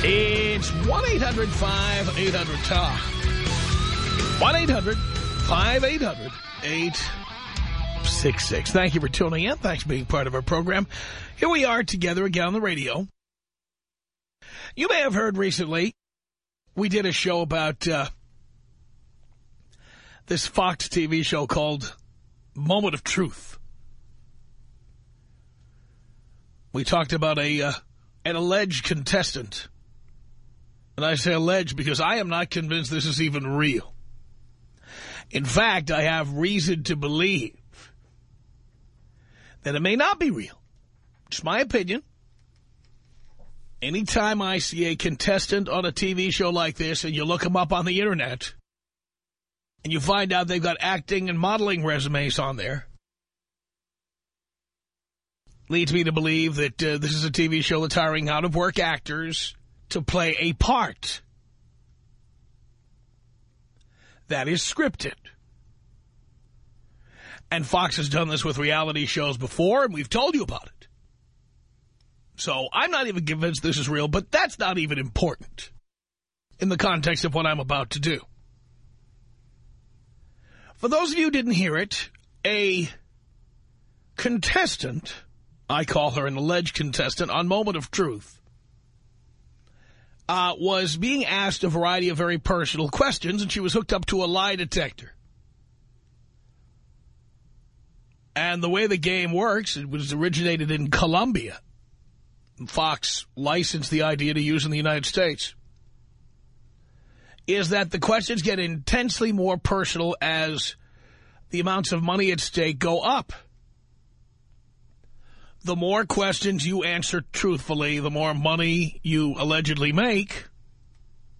It's 1-800-5800-TOM. 1-800-5800-866. Thank you for tuning in. Thanks for being part of our program. Here we are together again on the radio. You may have heard recently, we did a show about uh, this Fox TV show called Moment of Truth. We talked about a uh, an alleged contestant. And I say alleged because I am not convinced this is even real. In fact, I have reason to believe that it may not be real. It's my opinion. Anytime I see a contestant on a TV show like this and you look them up on the Internet and you find out they've got acting and modeling resumes on there, leads me to believe that uh, this is a TV show that's hiring out-of-work actors to play a part that is scripted. And Fox has done this with reality shows before, and we've told you about it. So I'm not even convinced this is real, but that's not even important in the context of what I'm about to do. For those of you who didn't hear it, a contestant, I call her an alleged contestant, on Moment of Truth, uh, was being asked a variety of very personal questions, and she was hooked up to a lie detector. And the way the game works, it was originated in Colombia. Fox licensed the idea to use in the United States, is that the questions get intensely more personal as the amounts of money at stake go up. The more questions you answer truthfully, the more money you allegedly make.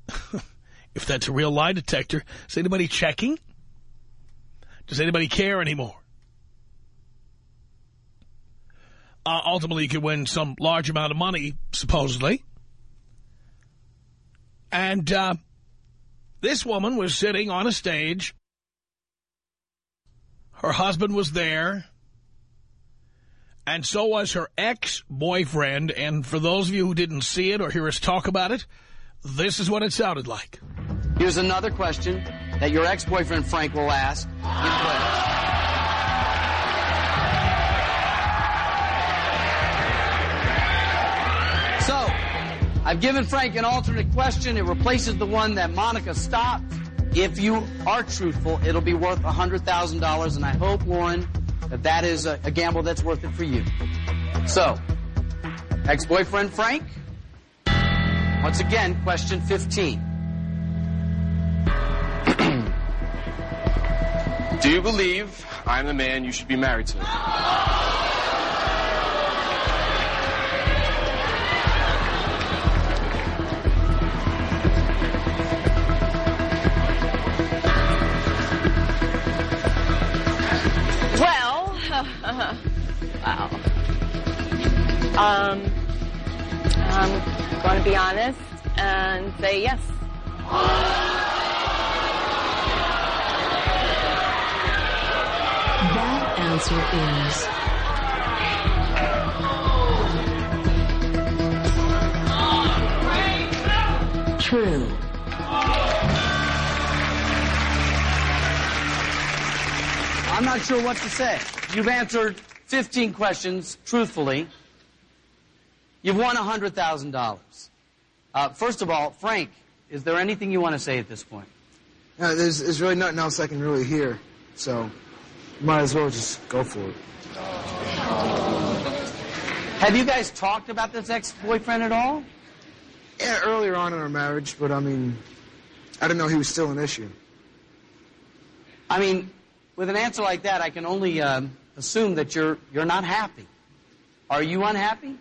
if that's a real lie detector, is anybody checking? Does anybody care anymore? Uh, ultimately, you could win some large amount of money, supposedly. And uh, this woman was sitting on a stage. Her husband was there. And so was her ex-boyfriend. And for those of you who didn't see it or hear us talk about it, this is what it sounded like. Here's another question that your ex-boyfriend Frank will ask. In So, I've given Frank an alternate question. It replaces the one that Monica stopped. If you are truthful, it'll be worth $100,000, and I hope, Warren, that that is a, a gamble that's worth it for you. So, ex-boyfriend Frank, once again, question 15. Do you believe I'm the man you should be married to? Wow. Um, I'm going to be honest and say yes. That answer is true. I'm not sure what to say. You've answered 15 questions truthfully. You've won $100,000. Uh, first of all, Frank, is there anything you want to say at this point? Uh, there's, there's really nothing else I can really hear, so might as well just go for it. Have you guys talked about this ex-boyfriend at all? Yeah, earlier on in our marriage, but I mean, I didn't know he was still an issue. I mean, with an answer like that, I can only um, assume that you're you're not happy. Are you unhappy?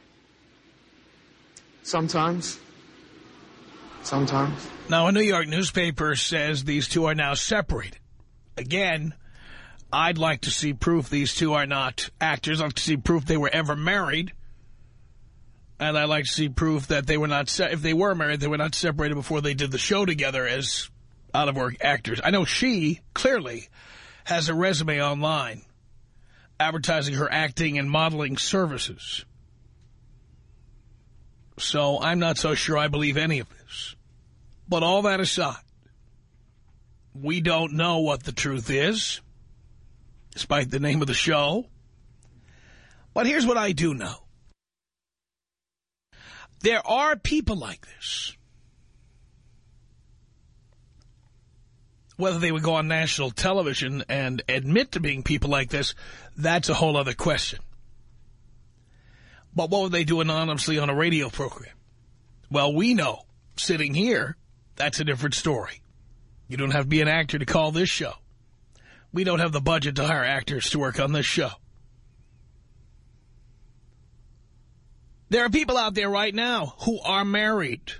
Sometimes. Sometimes. Now, a New York newspaper says these two are now separated. Again, I'd like to see proof these two are not actors. I'd like to see proof they were ever married. And I'd like to see proof that they were not, if they were married, they were not separated before they did the show together as out-of-work actors. I know she, clearly, has a resume online advertising her acting and modeling services. So I'm not so sure I believe any of this. But all that aside, we don't know what the truth is, despite the name of the show. But here's what I do know. There are people like this. Whether they would go on national television and admit to being people like this, that's a whole other question. But what would they do anonymously on a radio program? Well, we know, sitting here, that's a different story. You don't have to be an actor to call this show. We don't have the budget to hire actors to work on this show. There are people out there right now who are married.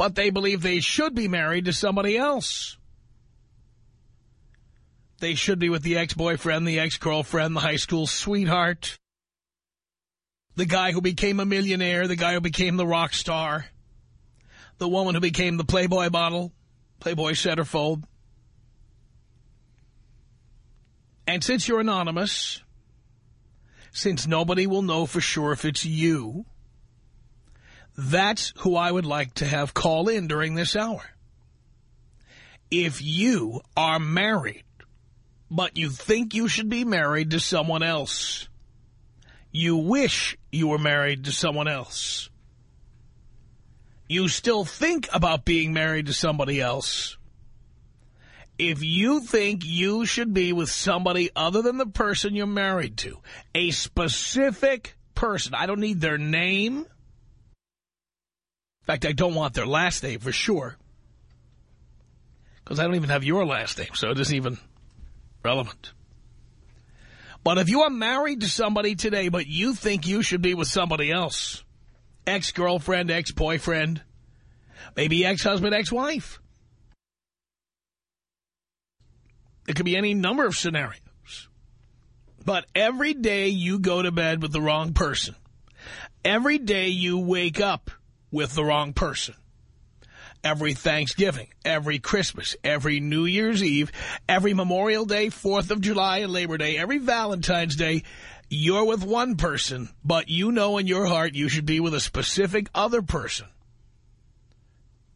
But they believe they should be married to somebody else. They should be with the ex-boyfriend, the ex-girlfriend, the high school sweetheart, the guy who became a millionaire, the guy who became the rock star, the woman who became the Playboy model, Playboy centerfold. And since you're anonymous, since nobody will know for sure if it's you, that's who I would like to have call in during this hour. If you are married, but you think you should be married to someone else, you wish you were married to someone else, you still think about being married to somebody else, if you think you should be with somebody other than the person you're married to, a specific person, I don't need their name. Fact, I don't want their last name for sure. Because I don't even have your last name, so it isn't even relevant. But if you are married to somebody today, but you think you should be with somebody else, ex-girlfriend, ex-boyfriend, maybe ex-husband, ex-wife, It could be any number of scenarios. But every day you go to bed with the wrong person. Every day you wake up with the wrong person. Every Thanksgiving, every Christmas, every New Year's Eve, every Memorial Day, 4th of July, and Labor Day, every Valentine's Day, you're with one person, but you know in your heart you should be with a specific other person.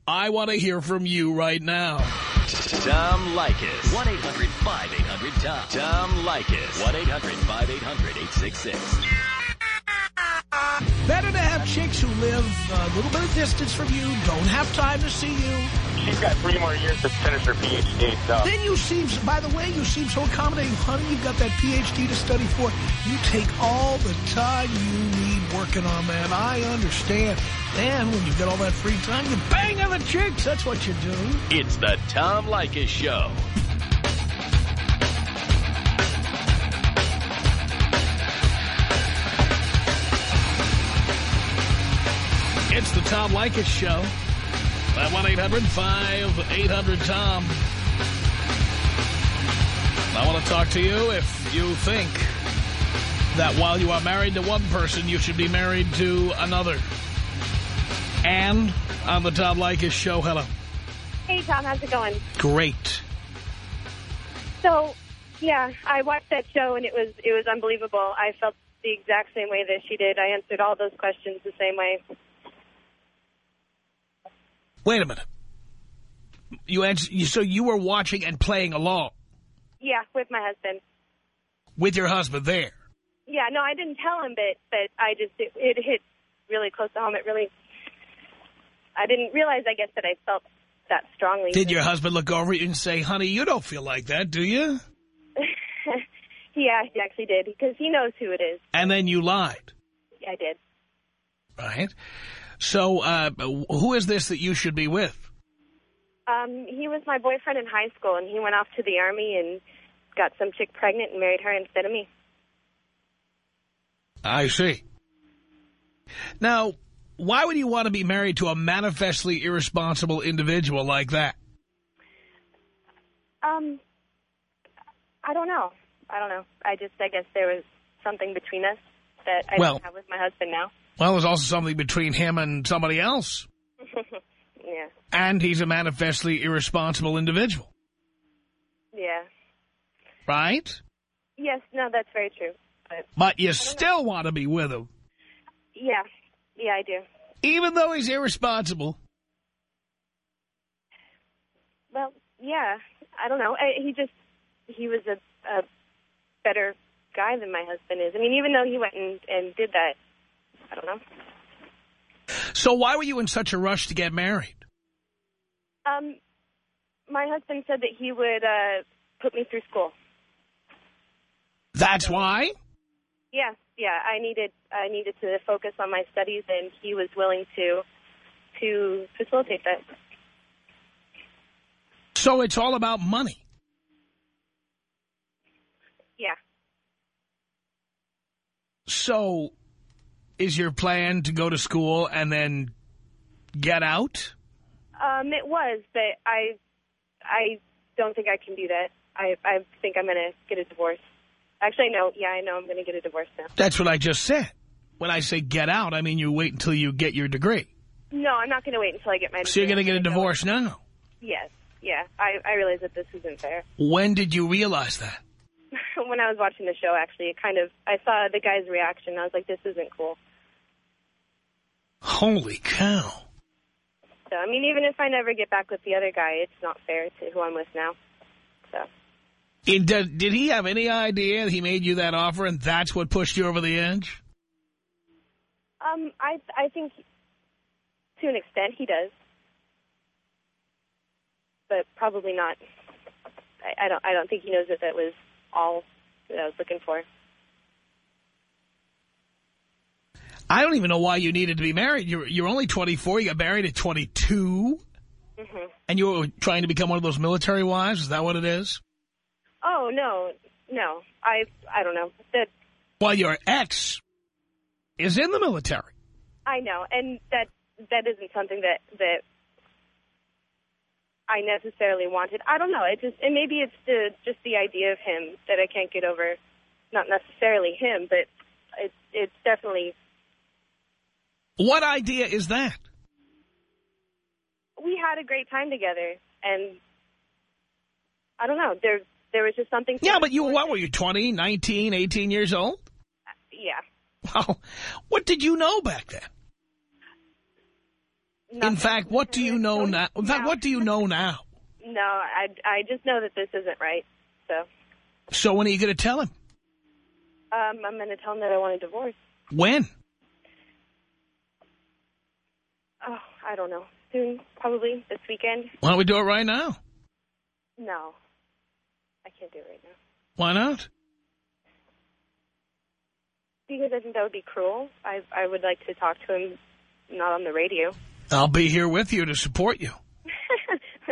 I want to hear from you right now. Tom Leykis. 1-800-5800-TOM. Tom Leykis. 1-800-5800-866. Better to have chicks who live a little bit of distance from you, don't have time to see you. She's got three more years to finish her PhD. So. Then you seem, by the way, you seem so accommodating. Honey, you've got that PhD to study for. You take all the time you need working on that. I understand. Then when you get all that free time, you bang other chicks. That's what you do. It's the Tom Leykis Show. Tom Leykis Show. At 1-800-5800-TOM. I want to talk to you if you think that while you are married to one person, you should be married to another. And on the Tom Leykis Show, hello. Hey, Tom, how's it going? Great. So, yeah, I watched that show, and it was it was unbelievable. I felt the exact same way that she did. I answered all those questions the same way. Wait a minute. You answer, so you were watching and playing along? Yeah, with my husband. With your husband there? Yeah, no, I didn't tell him, but, but I just, it, it hit really close to home. It really, I didn't realize, I guess, that I felt that strongly. Did your husband look over you and say, honey, you don't feel like that, do you? yeah, he actually did because he knows who it is. And then you lied. I did. Right. So uh, who is this that you should be with? Um, he was my boyfriend in high school, and he went off to the Army and got some chick pregnant and married her instead of me. I see. Now, why would you want to be married to a manifestly irresponsible individual like that? Um, I don't know. I don't know. I just, I guess there was something between us that I well, don't have with my husband now. Well, there's also something between him and somebody else. yeah. And he's a manifestly irresponsible individual. Yeah. Right? Yes, no, that's very true. But, but you still know. want to be with him. Yeah. Yeah, I do. Even though he's irresponsible. Well, yeah. I don't know. I, he just, he was a, a better guy than my husband is. I mean, even though he went and, and did that, I don't know. So why were you in such a rush to get married? Um, my husband said that he would uh, put me through school. That's why? Yeah, yeah. I needed I needed to focus on my studies, and he was willing to to facilitate that. So it's all about money. Yeah. So is your plan to go to school and then get out? Um, it was, but I, I don't think I can do that. I, I think I'm going to get a divorce. Actually, no. Yeah, I know I'm going to get a divorce now. That's what I just said. When I say get out, I mean you wait until you get your degree. No, I'm not going to wait until I get my degree. So you're going to get a divorce now? Yes. Yeah. I, I realize that this isn't fair. When did you realize that? when I was watching the show, actually, it kind of, I saw the guy's reaction. I was like, this isn't cool. Holy cow. So, I mean, even if I never get back with the other guy, it's not fair to who I'm with now. So. It, did, did he have any idea he made you that offer and that's what pushed you over the edge? Um, I I think to an extent he does, but probably not. I, I don't I don't think he knows that that was all that I was looking for. I don't even know why you needed to be married. You're, you're only 24. You got married at 22. Mm -hmm. And you were trying to become one of those military wives? Is that what it is? Oh, no. No. I I don't know. That. Well, your ex is in the military. I know. And that that isn't something that, that I necessarily wanted. I don't know. It just and maybe it's the just the idea of him that I can't get over. Not necessarily him, but it's it's definitely what idea is that? We had a great time together, and I don't know. There there was just something... Yeah, but you what were you, 20, 19, 18 years old? Yeah. Well, what did you know back then? Nothing. In fact, what do you know now? In fact, what do you know now? No, I, I just know that this isn't right, so... So when are you going to tell him? Um, I'm going to tell him that I want a divorce. When? Oh, I don't know. Soon, probably this weekend. Why don't we do it right now? No. I can't do it right now. Why not? Because I think that would be cruel. I I would like to talk to him, not on the radio. I'll be here with you to support you.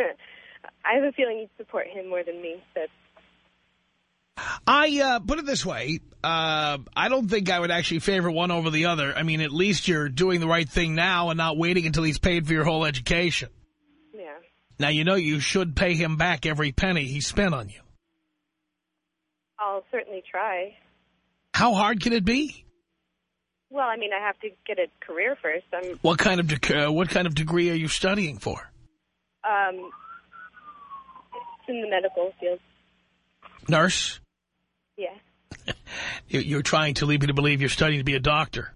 I have a feeling you'd support him more than me, but I uh, put it this way. Uh, I don't think I would actually favor one over the other. I mean, at least you're doing the right thing now and not waiting until he's paid for your whole education. Yeah. Now, you know you should pay him back every penny he spent on you. I'll certainly try. How hard can it be? Well, I mean, I have to get a career first. I'm. What kind of uh, what kind of degree are you studying for? Um, it's in the medical field. Nurse? Yeah. You're trying to lead me to believe you're studying to be a doctor.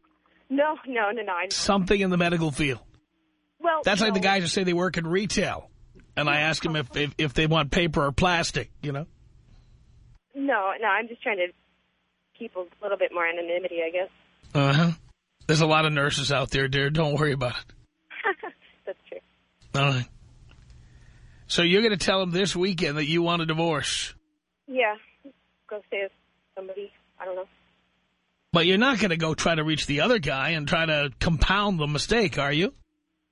No, no, no, no. Something in the medical field. Well, That's no. like the guys who say they work in retail. And I ask them if, if, if they want paper or plastic, you know? No, no, I'm just trying to keep a little bit more anonymity, I guess. Uh-huh. There's a lot of nurses out there, dear. Don't worry about it. That's true. All right. So you're going to tell him this weekend that you want a divorce. Yeah, go stay with somebody. I don't know. But you're not going to go try to reach the other guy and try to compound the mistake, are you?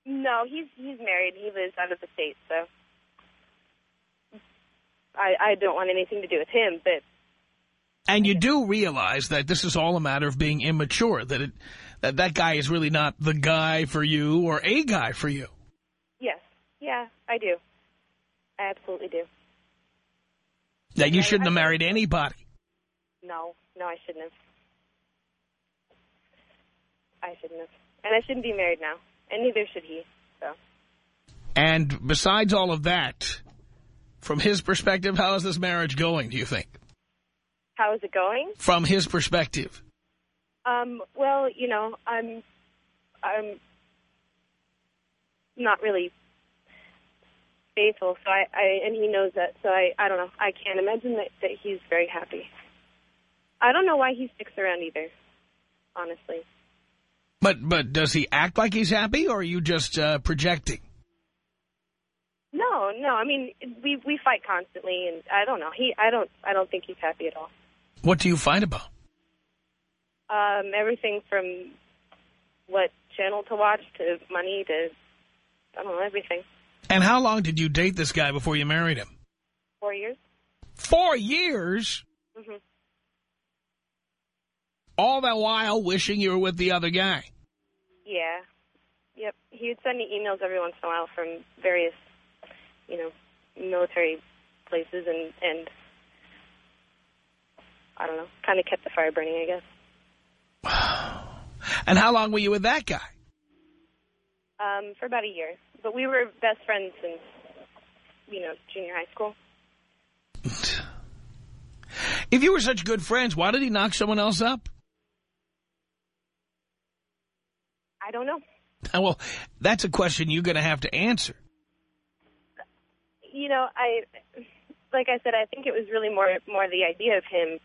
No, he's he's married. He lives out of the state, so I I don't want anything to do with him. But And you do realize that this is all a matter of being immature, that it that, that guy is really not the guy for you or a guy for you. yes, yeah, I do. I absolutely do. That you shouldn't I- have married anybody. No, no, I shouldn't have. I shouldn't have, and I shouldn't be married now, and neither should he. So And besides all of that, from his perspective, how is this marriage going, do you think? How is it going? From his perspective. Um, well, you know, I'm, I'm not really faithful, so I, I, and he knows that, so I, I don't know. I can't imagine that, that he's very happy. I don't know why he sticks around either, honestly. But but does he act like he's happy, or are you just uh, projecting? No, no, I mean, we, we fight constantly, and I don't know. He, I don't, I don't think he's happy at all. What do you fight about? Um, everything from what channel to watch to money to, I don't know, everything. And how long did you date this guy before you married him? Four years? Four years? hmm All that while wishing you were with the other guy. Yeah. Yep. He would send me emails every once in a while from various, you know, military places and, and I don't know, kind of kept the fire burning, I guess. Wow. And how long were you with that guy? Um, for about a year. But we were best friends since, you know, junior high school. If you were such good friends, why did he knock someone else up? I don't know. Well, that's a question you're going to have to answer. You know, I, like I said, I think it was really more, more the idea of him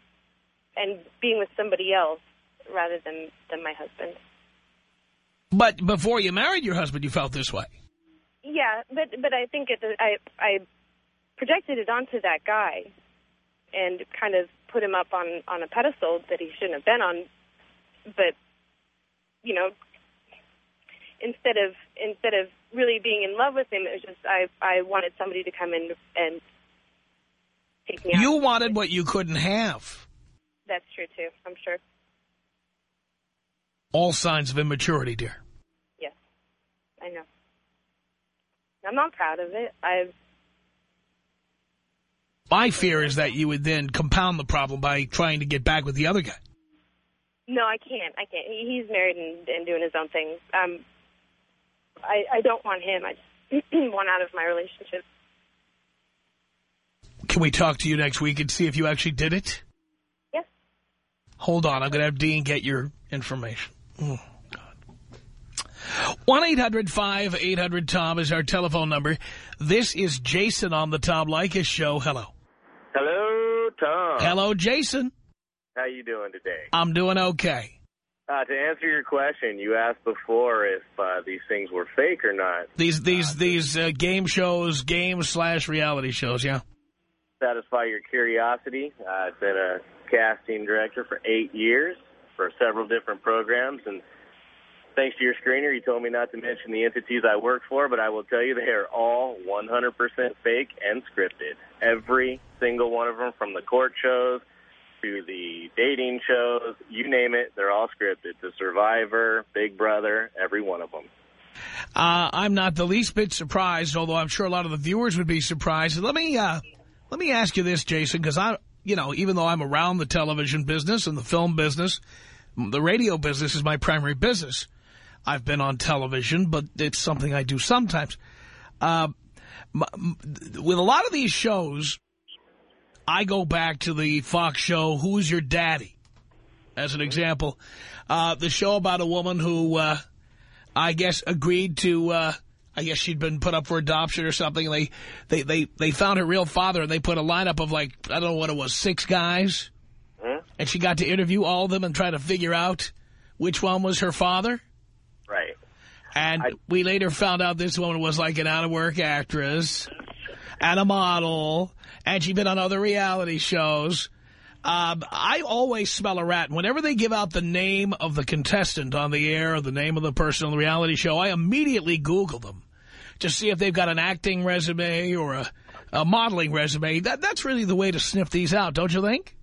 and being with somebody else rather than, than my husband. But before you married your husband, you felt this way. Yeah, but but I think it, I I projected it onto that guy, and kind of put him up on on a pedestal that he shouldn't have been on. But you know, instead of instead of really being in love with him, it was just I I wanted somebody to come in and take me out. You wanted what you couldn't have. That's true too. I'm sure. All signs of immaturity, dear. Yes, I know. I'm not proud of it. I've My fear is that you would then compound the problem by trying to get back with the other guy. No, I can't. I can't. He's married and, and doing his own thing. Um, I, I don't want him. I just want out of my relationship. Can we talk to you next week and see if you actually did it? Yes. Hold on. I'm going to have Dean get your information. Oh, God. 1-800-5800-TOM is our telephone number. This is Jason on the Tom Leykis Show. Hello. Hello, Tom. Hello, Jason. How you doing today? I'm doing okay. Uh, to answer your question, you asked before if uh, these things were fake or not. These these these uh, game shows, game slash reality shows, yeah. Satisfy your curiosity. Uh, I've been a casting director for eight years for several different programs, and thanks to your screener, you told me not to mention the entities I work for, but I will tell you they are all 100% fake and scripted. Every single one of them, from the court shows to the dating shows, you name it, they're all scripted. The Survivor, Big Brother, every one of them. Uh, I'm not the least bit surprised, although I'm sure a lot of the viewers would be surprised. Let me uh, let me ask you this, Jason, because I, you know, even though I'm around the television business and the film business, the radio business is my primary business. I've been on television, but it's something I do sometimes. Uh, with a lot of these shows, I go back to the Fox show, Who's Your Daddy? As an example, uh, the show about a woman who, uh, I guess, agreed to, uh, I guess she'd been put up for adoption or something. They, they, they, they found her real father and they put a lineup of like, I don't know what it was, six guys. Hmm? And she got to interview all of them and try to figure out which one was her father. Right. And I- we later found out this woman was like an out-of-work actress. and a model, and she'd been on other reality shows. Um, I always smell a rat. Whenever they give out the name of the contestant on the air or the name of the person on the reality show, I immediately Google them to see if they've got an acting resume or a, a modeling resume. That That's really the way to sniff these out, don't you think?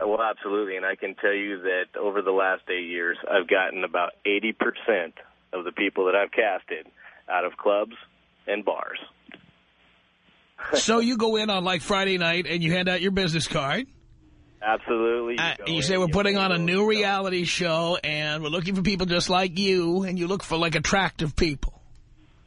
Well, absolutely. And I can tell you that over the last eight years, I've gotten about 80% of the people that I've casted out of clubs and bars. so you go in on like Friday night and you hand out your business card. Absolutely. You, uh, you say we're putting on a new reality show and we're looking for people just like you and you look for like attractive people.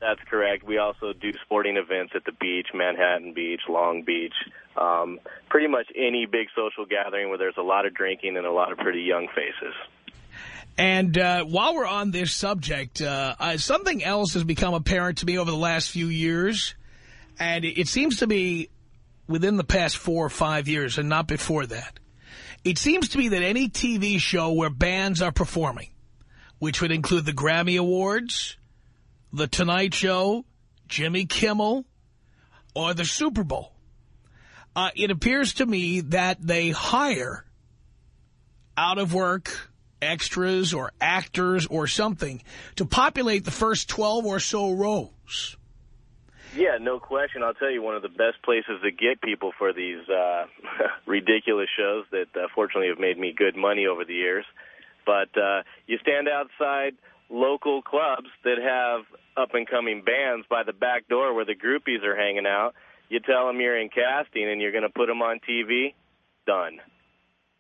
That's correct. We also do sporting events at the beach, Manhattan Beach, Long Beach, um, pretty much any big social gathering where there's a lot of drinking and a lot of pretty young faces. And uh, while we're on this subject, uh, uh, something else has become apparent to me over the last few years. And it seems to be within the past four or five years and not before that. It seems to me that any TV show where bands are performing, which would include the Grammy Awards, The Tonight Show, Jimmy Kimmel, or the Super Bowl, uh, it appears to me that they hire out of work extras or actors or something to populate the first 12 or so rows. Yeah, no question. I'll tell you, one of the best places to get people for these uh, ridiculous shows that uh, fortunately have made me good money over the years. But uh, you stand outside local clubs that have up-and-coming bands by the back door where the groupies are hanging out. You tell them you're in casting and you're going to put them on TV. Done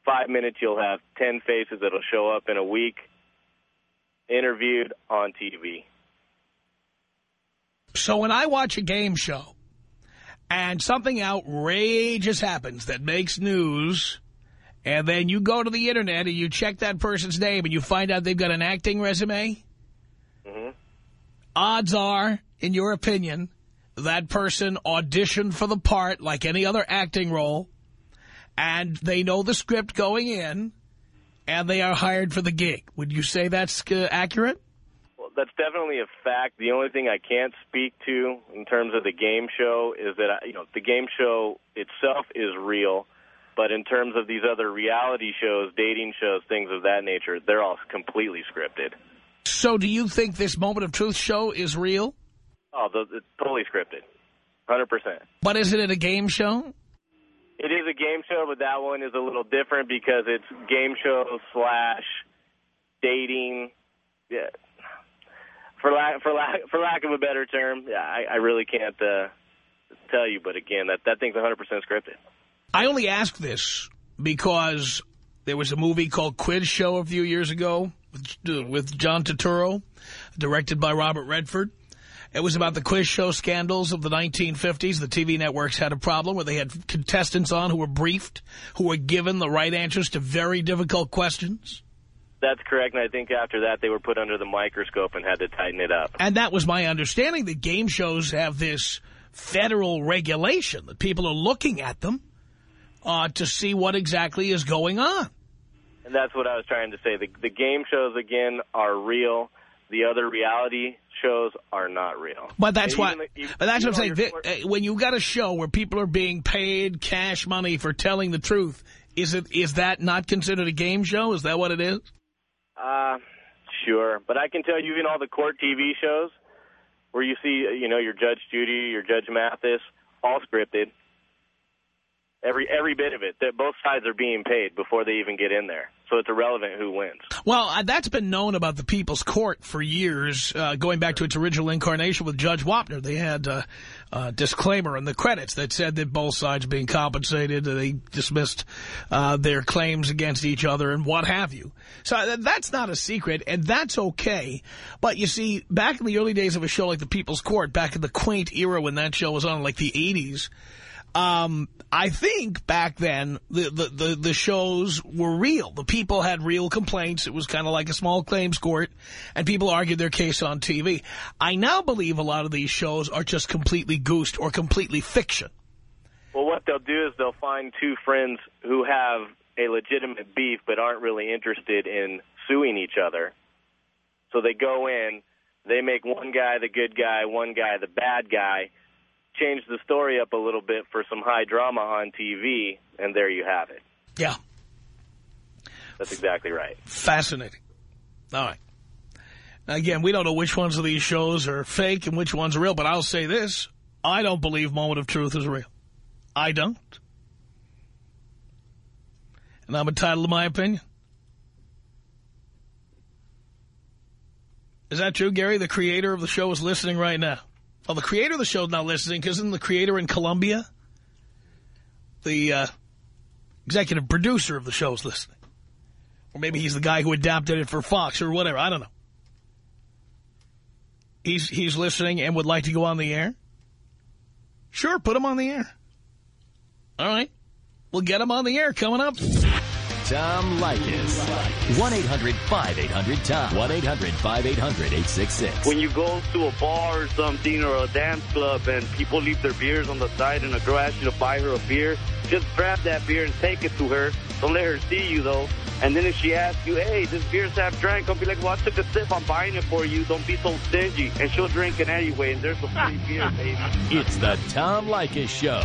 five minutes, you'll have 10 faces that'll show up in a week, interviewed on TV. So when I watch a game show and something outrageous happens that makes news, and then you go to the Internet and you check that person's name and you find out they've got an acting resume, mm -hmm. odds are, in your opinion, that person auditioned for the part like any other acting role and they know the script going in, and they are hired for the gig. Would you say that's uh, accurate? That's definitely a fact. The only thing I can't speak to in terms of the game show is that, I, you know, the game show itself is real, but in terms of these other reality shows, dating shows, things of that nature, they're all completely scripted. So do you think this Moment of Truth show is real? Oh, the, it's totally scripted. 100%. But isn't it a game show? It is a game show, but that one is a little different because it's game show slash dating. Yeah. For lack for lack for lack of a better term, I, I really can't uh, tell you. But again, that that thing's 100% scripted. I only ask this because there was a movie called Quiz Show a few years ago with, with John Turturro, directed by Robert Redford. It was about the quiz show scandals of the 1950s. The TV networks had a problem where they had contestants on who were briefed, who were given the right answers to very difficult questions. That's correct, and I think after that they were put under the microscope and had to tighten it up. And that was my understanding, that game shows have this federal regulation, that people are looking at them uh, to see what exactly is going on. And that's what I was trying to say. The, the game shows, again, are real. The other reality shows are not real. But that's what. but that's what I'm saying. Uh, when you got a show where people are being paid cash money for telling the truth, is it is that not considered a game show? Is that what it is? Uh, sure. But I can tell you, in all the court TV shows where you see, you know, your Judge Judy, your Judge Mathis, all scripted. Every every bit of it. That both sides are being paid before they even get in there. So it's irrelevant who wins. Well, uh, that's been known about the People's Court for years, uh, going back to its original incarnation with Judge Wapner. They had uh, a disclaimer in the credits that said that both sides being compensated. They dismissed uh, their claims against each other and what have you. So uh, that's not a secret, and that's okay. But you see, back in the early days of a show like the People's Court, back in the quaint era when that show was on, like the 80s, um, I think back then the, the, the, the, shows were real. The people had real complaints. It was kind of like a small claims court, and people argued their case on TV. I now believe a lot of these shows are just completely goosed or completely fiction. Well, what they'll do is they'll find two friends who have a legitimate beef but aren't really interested in suing each other. So they go in, they make one guy the good guy, one guy the bad guy, changed the story up a little bit for some high drama on TV, and there you have it. Yeah. That's exactly right. Fascinating. All right. Now, again, we don't know which ones of these shows are fake and which ones are real, but I'll say this. I don't believe Moment of Truth is real. I don't. And I'm entitled to my opinion. Is that true, Gary? The creator of the show is listening right now. Well, the creator of the show is not listening because isn't the creator in Colombia? The uh, executive producer of the show is listening. Or maybe he's the guy who adapted it for Fox or whatever. I don't know. He's, he's listening and would like to go on the air? Sure, put him on the air. All right. We'll get him on the air coming up. Tom Leykis. 1-800-5800-TOM. 1-800-5800-866. When you go to a bar or something or a dance club and people leave their beers on the side and a girl asks you to buy her a beer, just grab that beer and take it to her. Don't let her see you, though. And then if she asks you, hey, this beer's half drank, I'll be like, well, I took a sip. I'm buying it for you. Don't be so stingy. And she'll drink it anyway, and there's a free beer, baby. It's the Tom Leykis Show.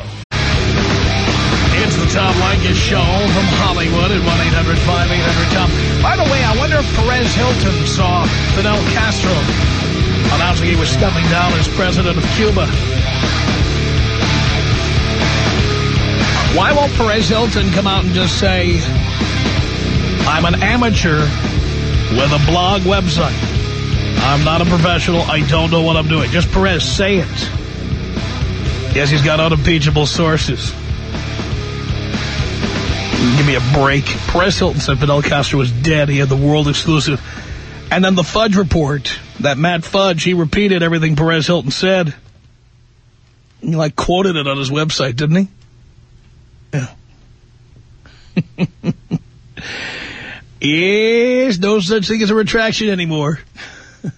It's the Tom Leykis Show from Hollywood at 1-800-5800-TOM. By the way, I wonder if Perez Hilton saw Fidel Castro announcing he was stepping down as president of Cuba. Why won't Perez Hilton come out and just say, I'm an amateur with a blog website. I'm not a professional. I don't know what I'm doing. Just Perez, say it. Yes, he's got unimpeachable sources. Mm-hmm. Give me a break. Perez Hilton said Fidel Castro was dead. He had the world exclusive. And then the Drudge report, that Matt Drudge, he repeated everything Perez Hilton said. He, like, quoted it on his website, didn't he? Yeah. yes, no such thing as a retraction anymore. In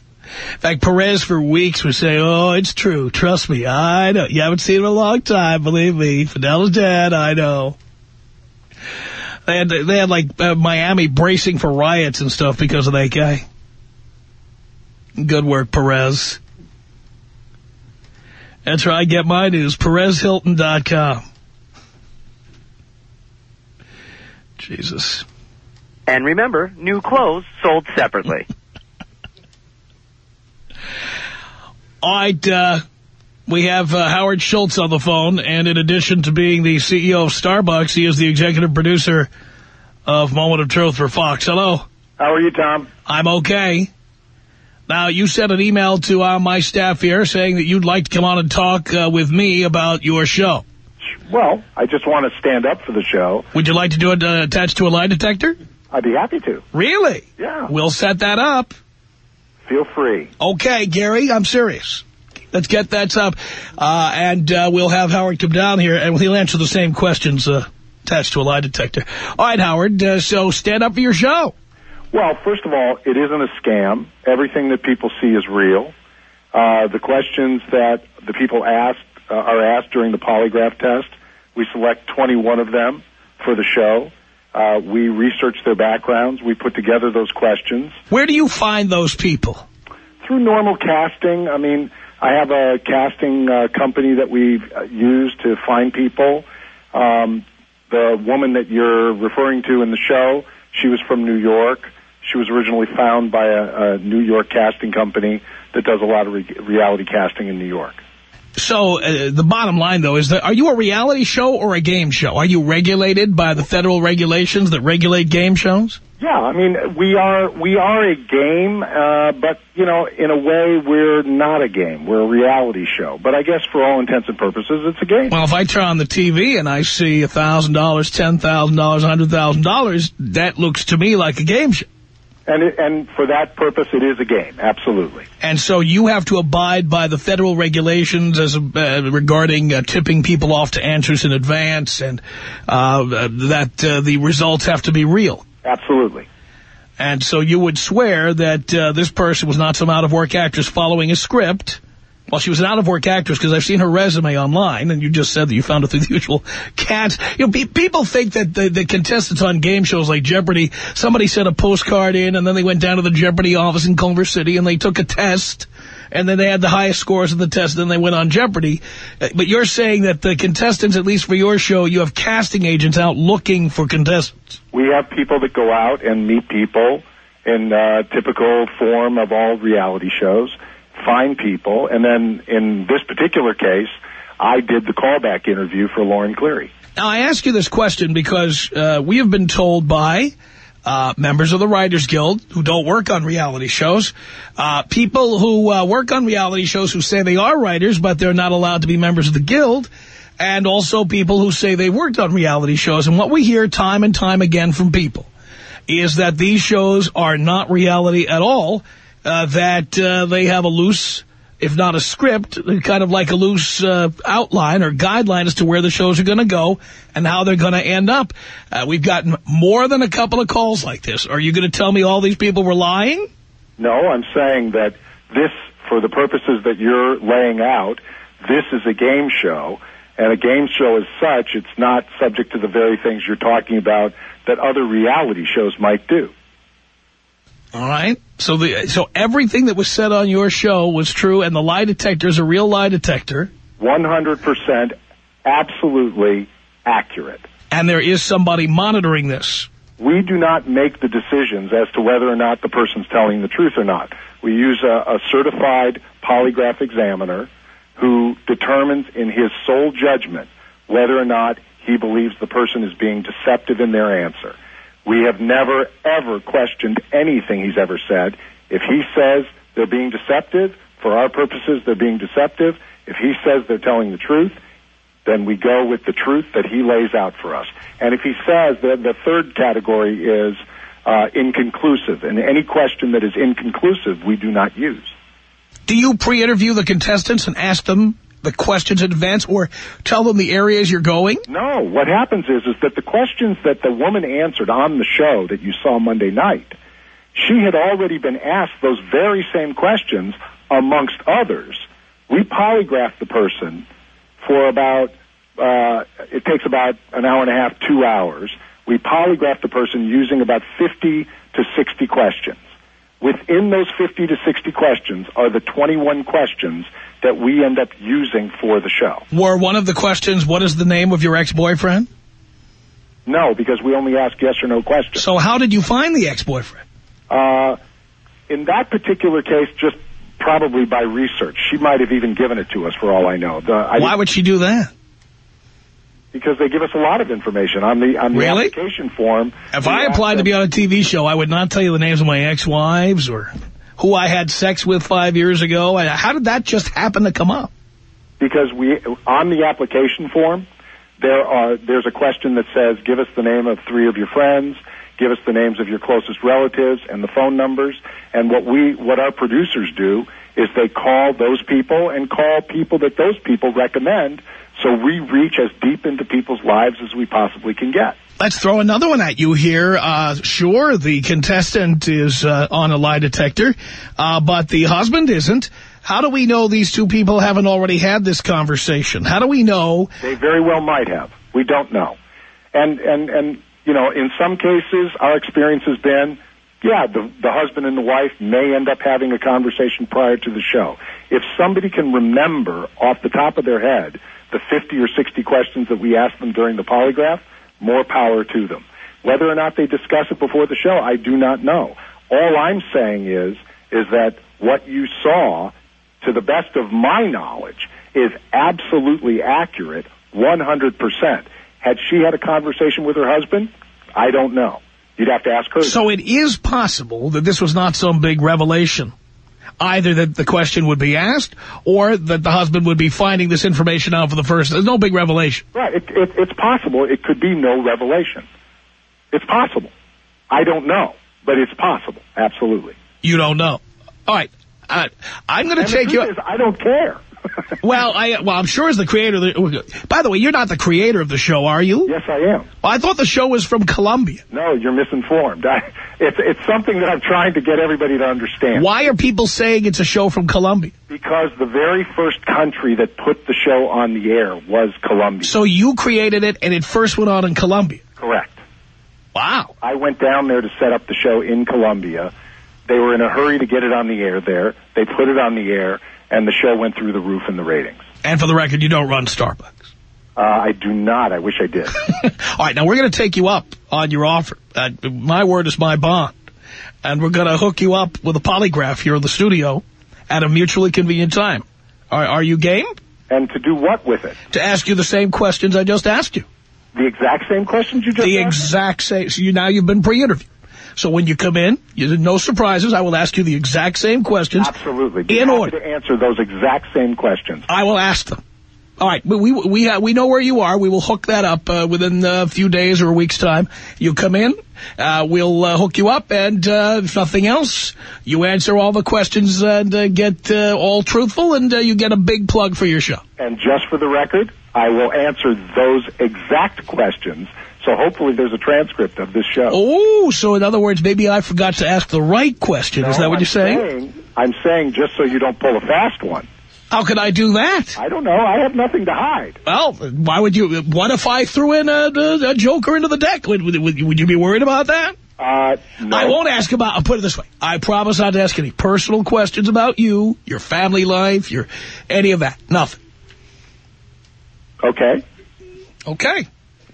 fact, Perez for weeks would say, oh, it's true. Trust me. I know. You haven't seen him in a long time. Believe me. Fidel is dead. I know. They had, they had like, uh, Miami bracing for riots and stuff because of that guy. Good work, Perez. That's where I get my news. PerezHilton.com. Jesus. And remember, new clothes sold separately. All right, uh, we have uh, Howard Schultz on the phone, and in addition to being the CEO of Starbucks, he is the executive producer of Moment of Truth for Fox. Hello. How are you, Tom? I'm okay. Now, you sent an email to uh, my staff here saying that you'd like to come on and talk uh, with me about your show. Well, I just want to stand up for the show. Would you like to do it uh, attached to a lie detector? I'd be happy to. Really? Yeah. We'll set that up. Feel free. Okay, Gary, I'm serious. Let's get that up. Uh, and uh, we'll have Howard come down here, and he'll answer the same questions uh, attached to a lie detector. All right, Howard, uh, so stand up for your show. Well, first of all, it isn't a scam. Everything that people see is real. Uh, the questions that the people asked uh, are asked during the polygraph test. We select 21 of them for the show. Uh, we research their backgrounds. We put together those questions. Where do you find those people? Through normal casting. I mean, I have a casting uh, company that we uh, use to find people. Um, the woman that you're referring to in the show, she was from New York. She was originally found by a, a New York casting company that does a lot of re reality casting in New York. So uh, the bottom line, though, is that are you a reality show or a game show? Are you regulated by the federal regulations that regulate game shows? Yeah, I mean, we are we are a game, uh, but, you know, in a way, we're not a game. We're a reality show. But I guess for all intents and purposes, it's a game. Well, if I turn on the TV and I see $1,000, $10,000, $100,000, that looks to me like a game show. And it, and for that purpose, it is a game, absolutely. And so you have to abide by the federal regulations as uh, regarding uh, tipping people off to answers in advance, and uh, that uh, the results have to be real. Absolutely. And so you would swear that uh, this person was not some out-of-work actress following a script, Well, she was an out-of-work actress because I've seen her resume online, and you just said that you found it through the usual cats. You know, pe people think that the, the contestants on game shows like Jeopardy, somebody sent a postcard in, and then they went down to the Jeopardy office in Culver City, and they took a test, and then they had the highest scores of the test, and then they went on Jeopardy. Uh, But you're saying that the contestants, at least for your show, you have casting agents out looking for contestants. We have people that go out and meet people in uh, typical form of all reality shows, find people, and then in this particular case, I did the callback interview for Lauren Cleri. Now, I ask you this question because uh, we have been told by uh, members of the Writers Guild who don't work on reality shows, uh, people who uh, work on reality shows who say they are writers, but they're not allowed to be members of the Guild, and also people who say they worked on reality shows. And what we hear time and time again from people is that these shows are not reality at all, uh, that uh, they have a loose, if not a script, kind of like a loose uh, outline or guideline as to where the shows are going to go and how they're going to end up. Uh, we've gotten more than a couple of calls like this. Are you going to tell me all these people were lying? No, I'm saying that this, for the purposes that you're laying out, this is a game show, and a game show as such, it's not subject to the very things you're talking about that other reality shows might do. All right. So the so everything that was said on your show was true, and the lie detector is a real lie detector. 100% absolutely accurate. And there is somebody monitoring this. We do not make the decisions as to whether or not the person's telling the truth or not. We use a, a certified polygraph examiner who determines in his sole judgment whether or not he believes the person is being deceptive in their answer. We have never, ever questioned anything he's ever said. If he says they're being deceptive, for our purposes, they're being deceptive. If he says they're telling the truth, then we go with the truth that he lays out for us. And if he says that the third category is uh, inconclusive, and any question that is inconclusive, we do not use. Do you pre-interview the contestants and ask them the questions in advance or tell them the areas you're going? No. What happens is, is that the questions that the woman answered on the show that you saw Monday night, she had already been asked those very same questions amongst others. We polygraph the person for about, uh, it takes about an hour and a half, two hours. We polygraph the person using about 50 to 60 questions. Within those 50 to 60 questions are the 21 questions that we end up using for the show. Were one of the questions, what is the name of your ex-boyfriend? No, because we only ask yes or no questions. So how did you find the ex-boyfriend? Uh, in that particular case, just probably by research. She might have even given it to us for all I know. The, I Why would she do that? Because they give us a lot of information on the on the Really? application form. If I applied to be on a TV show, I would not tell you the names of my ex-wives or who I had sex with five years ago. How did that just happen to come up? because we on the application form there are there's a question that says give us the name of three of your friends give us the names of your closest relatives and the phone numbers and what we what our producers do is they call those people and call people that those people recommend so we reach as deep into people's lives as we possibly can get Let's throw another one at you here. Uh, sure, the contestant is uh, on a lie detector, uh, but the husband isn't. How do we know these two people haven't already had this conversation? How do we know? They very well might have. We don't know. And and and you know, in some cases, our experience has been, yeah, the the husband and the wife may end up having a conversation prior to the show. If somebody can remember off the top of their head the 50 or 60 questions that we asked them during the polygraph, more power to them. Whether or not they discuss it before the show, I do not know. All I'm saying is is that what you saw to the best of my knowledge, is absolutely accurate, 100%. Had she had a conversation with her husband? I don't know. You'd have to ask her. So it is possible that this was not some big revelation. Either that the question would be asked or that the husband would be finding this information out for the first. There's no big revelation. Right. It, it, it's possible. It could be no revelation. It's possible. I don't know, but it's possible. Absolutely. You don't know. All right. Uh, I'm going to take you... is, I don't care. well, I well, I'm sure as the creator. Of the, by the way, you're not the creator of the show, are you? Yes, I am. Well, I thought the show was from Colombia. No, you're misinformed. I, it's it's something that I'm trying to get everybody to understand. Why are people saying it's a show from Colombia? Because the very first country that put the show on the air was Colombia. So you created it, and it first went on in Colombia. Correct. Wow. I went down there to set up the show in Colombia. They were in a hurry to get it on the air there. They put it on the air, and the show went through the roof in the ratings. And for the record, you don't run Starbucks. Uh, I do not. I wish I did. All right, now we're going to take you up on your offer. Uh, my word is my bond. And we're going to hook you up with a polygraph here in the studio at a mutually convenient time. Are, are you game? And to do what with it? To ask you the same questions I just asked you. The exact same questions you just The asked? exact same. So you, now you've been pre-interviewed. So when you come in, you, no surprises. I will ask you the exact same questions. Absolutely. Be In order. to answer those exact same questions. I will ask them. All right, we we we, uh, we know where you are. We will hook that up uh, within a few days or a week's time. You come in, uh, we'll uh, hook you up, and uh, if nothing else, you answer all the questions and uh, get uh, all truthful, and uh, you get a big plug for your show. And just for the record, I will answer those exact questions. So hopefully there's a transcript of this show. Oh, so in other words, maybe I forgot to ask the right question. Is that what I'm you're saying? saying? I'm saying just so you don't pull a fast one. How could I do that? I don't know. I have nothing to hide. Well, why would you? What if I threw in a, a, a joker into the deck? Would, would, would you be worried about that? Uh, no. I won't ask about, I'll put it this way. I promise not to ask any personal questions about you, your family life, your any of that. Nothing. Okay. Okay.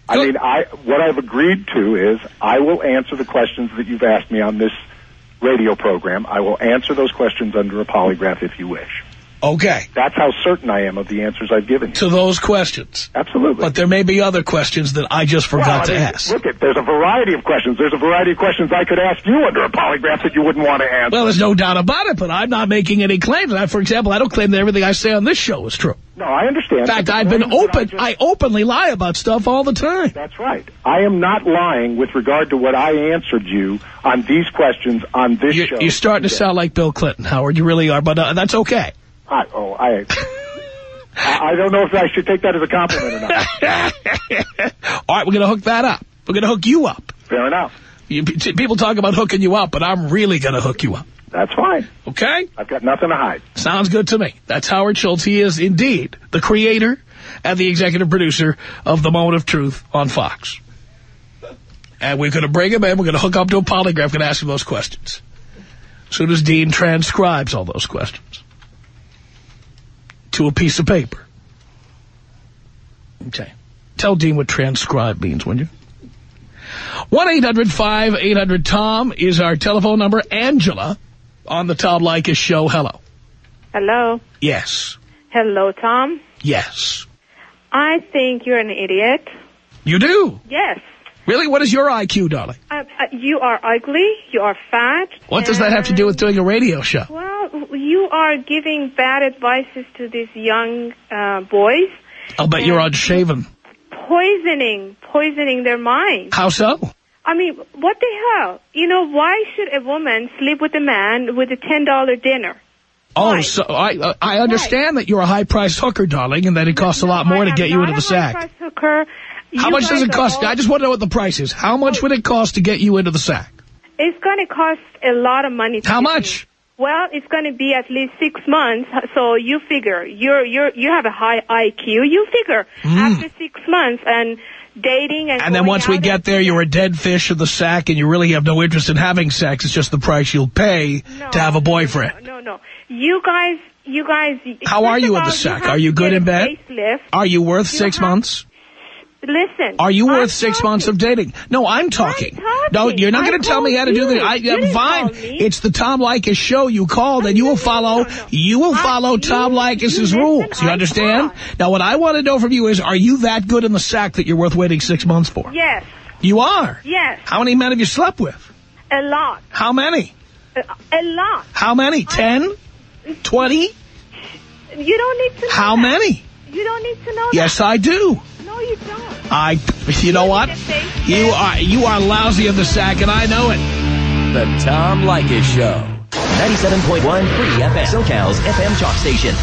I mean, I what I've agreed to is I will answer the questions that you've asked me on this radio program. I will answer those questions under a polygraph if you wish. Okay. That's how certain I am of the answers I've given you. To those questions. Absolutely. But there may be other questions that I just forgot Well, I to mean, ask. Look, at there's a variety of questions. There's a variety of questions I could ask you under a polygraph that you wouldn't want to answer. Well, there's no doubt about it, but I'm not making any claims. I, for example, I don't claim that everything I say on this show is true. no, I understand. In fact, I've been open. just- I openly lie about stuff all the time. That's right. I am not lying with regard to what I answered you on these questions on this You're, show. you're starting to sound like Bill Clinton, Howard. You really are, but uh, that's okay. I, oh, I, I don't know if I should take that as a compliment or not. All right, we're going to hook that up. We're going to hook you up. Fair enough. You, people talk about hooking you up, but I'm really going to hook you up. That's fine. Okay? I've got nothing to hide. Sounds good to me. That's Howard Schultz. He is indeed the creator and the executive producer of The Moment of Truth on Fox. And we're going to bring him in. We're going to hook up to a polygraph and ask him those questions. As soon as Dean transcribes all those questions to a piece of paper. Okay. Tell Dean what transcribe means, will you? 1-800-5800-TOM is our telephone number. Angela on the Tom Leykis show. Hello. Hello. Yes. Hello, Tom. Yes. I think you're an idiot. You do? Yes. Really? What is your IQ, darling? Uh, uh, you are ugly. You are fat. What does that have to do with doing a radio show? Well, you are giving bad advices to these young uh, boys, I'll bet you're unshaven. poisoning, poisoning their minds. How so? I mean, what the hell? You know, why should a woman sleep with a man with a ten dollar dinner? Oh, so I uh, I understand that you're a high-priced hooker, darling, and that it costs a lot more to I'm get you into the a sack. high-priced hooker. How much does it cost? all- I just want to know what the price is. How much would it cost to get you into the sack? It's going to cost a lot of money. To How much? me. Well, it's going to be at least six months. So you figure you're you're you have a high IQ. You figure mm. after six months and dating and. And then once we get there, you're a dead fish in the sack, and you really have no interest in having sex. It's just the price you'll pay to have a boyfriend. No, no. no. You guys, you guys. How are you in the sack? Are you good in bed? Facelift. Are you worth You six have- months? Listen. Are you I'm worth six months of dating? No, I'm talking. No, talking. you're not going to tell me how to do this. I, I'm fine. It's the Tom Leykis show. You called, and you will follow. You will follow Tom Leykis's rules. You understand? Now, what I want to know from you is: Are you that good in the sack that you're worth waiting six months for? Yes. You are. Yes. How many men have you slept with? A lot. How many? A, a lot. How many? Ten? Twenty? You don't need to know How that. many? You don't need to know Yes, I do. That. No, you don't. I. You know what? You are you are lousy in the sack, and I know it. The Tom Leykis Show. 97.1 Free FM. SoCal's FM talk station.